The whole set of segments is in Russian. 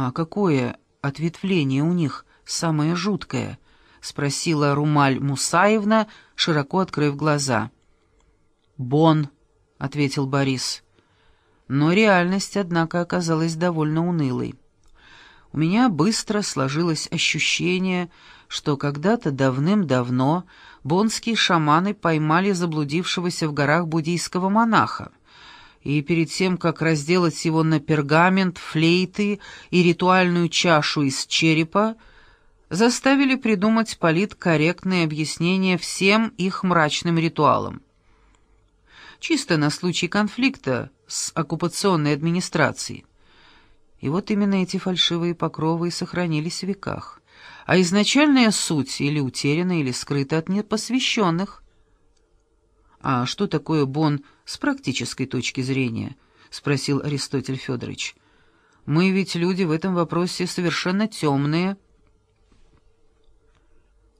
«А какое ответвление у них самое жуткое?» — спросила Румаль Мусаевна, широко открыв глаза. «Бон», — ответил Борис. Но реальность, однако, оказалась довольно унылой. У меня быстро сложилось ощущение, что когда-то давным-давно бонские шаманы поймали заблудившегося в горах буддийского монаха, и перед тем, как разделать его на пергамент, флейты и ритуальную чашу из черепа, заставили придумать политкорректное объяснение всем их мрачным ритуалам. Чисто на случай конфликта с оккупационной администрацией. И вот именно эти фальшивые покровы и сохранились в веках. А изначальная суть или утеряна, или скрыта от непосвященных. «А что такое бон с практической точки зрения?» — спросил Аристотель Федорович. «Мы ведь люди в этом вопросе совершенно темные».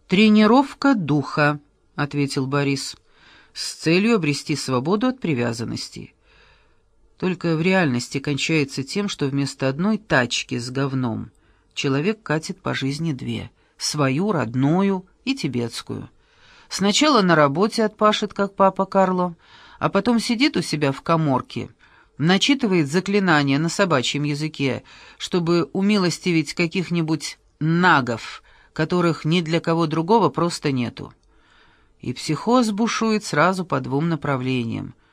«Тренировка духа», — ответил Борис, — «с целью обрести свободу от привязанности» только в реальности кончается тем, что вместо одной тачки с говном человек катит по жизни две — свою, родную и тибетскую. Сначала на работе отпашет, как папа Карло, а потом сидит у себя в коморке, начитывает заклинания на собачьем языке, чтобы умилостивить каких-нибудь нагов, которых ни для кого другого просто нету. И психоз бушует сразу по двум направлениям —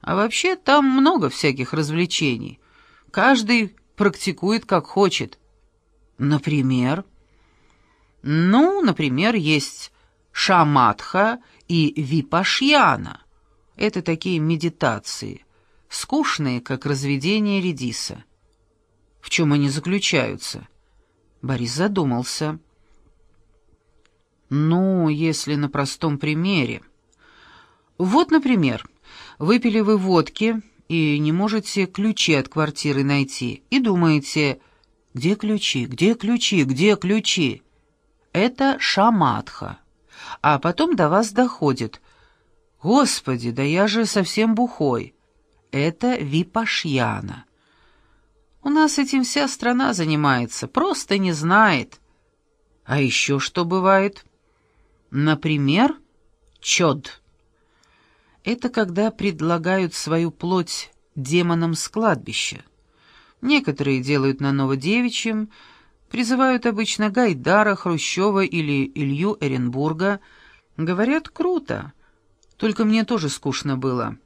а вообще там много всяких развлечений. Каждый практикует как хочет. Например? Ну, например, есть шаматха и випашьяна. Это такие медитации, скучные, как разведение редиса. В чем они заключаются? Борис задумался. Ну, если на простом примере. Вот, например, Выпили вы водки и не можете ключи от квартиры найти, и думаете, где ключи, где ключи, где ключи? Это шаматха. А потом до вас доходит. Господи, да я же совсем бухой. Это випашьяна. У нас этим вся страна занимается, просто не знает. А еще что бывает? Например, чод. Это когда предлагают свою плоть демонам с кладбища. Некоторые делают на Новодевичьем, призывают обычно Гайдара, Хрущева или Илью Эренбурга. Говорят, круто. Только мне тоже скучно было.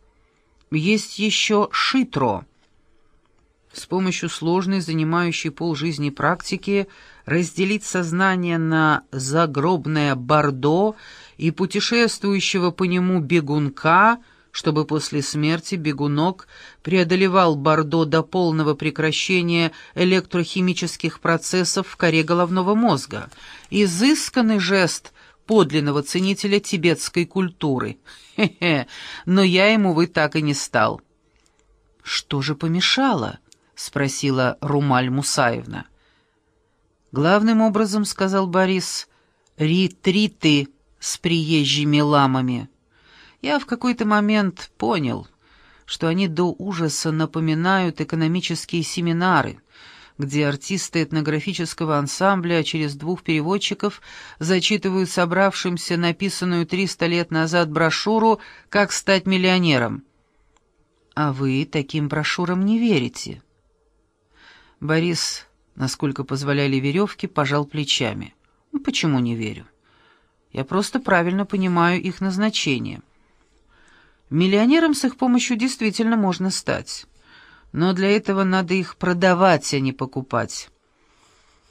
Есть еще шитро. С помощью сложной, занимающей полжизни практики разделить сознание на загробное бордо и путешествующего по нему бегунка, чтобы после смерти бегунок преодолевал Бордо до полного прекращения электрохимических процессов в коре головного мозга. Изысканный жест подлинного ценителя тибетской культуры. Хе-хе, но я ему, вы так и не стал. «Что же помешало?» — спросила Румаль Мусаевна. «Главным образом, — сказал Борис, — ретриты с приезжими ламами. Я в какой-то момент понял, что они до ужаса напоминают экономические семинары, где артисты этнографического ансамбля через двух переводчиков зачитывают собравшимся написанную 300 лет назад брошюру «Как стать миллионером». А вы таким брошюрам не верите. Борис, насколько позволяли веревки, пожал плечами. «Почему не верю? Я просто правильно понимаю их назначение. Миллионером с их помощью действительно можно стать. Но для этого надо их продавать, а не покупать.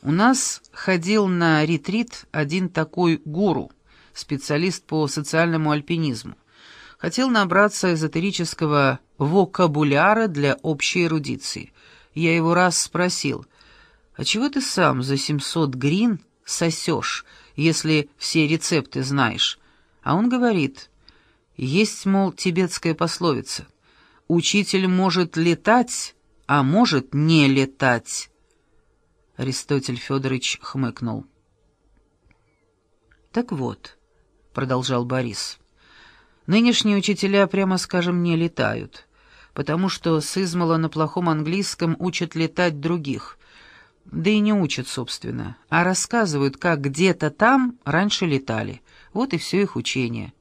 У нас ходил на ретрит один такой гуру, специалист по социальному альпинизму. Хотел набраться эзотерического вокабуляра для общей эрудиции. Я его раз спросил, «А чего ты сам за 700 грин сосешь?» если все рецепты знаешь. А он говорит, есть, мол, тибетская пословица. Учитель может летать, а может не летать. Аристотель Федорович хмыкнул. «Так вот», — продолжал Борис, — «нынешние учителя, прямо скажем, не летают, потому что с измала на плохом английском учат летать других, Да и не учат, собственно, а рассказывают, как где-то там раньше летали. Вот и все их учение.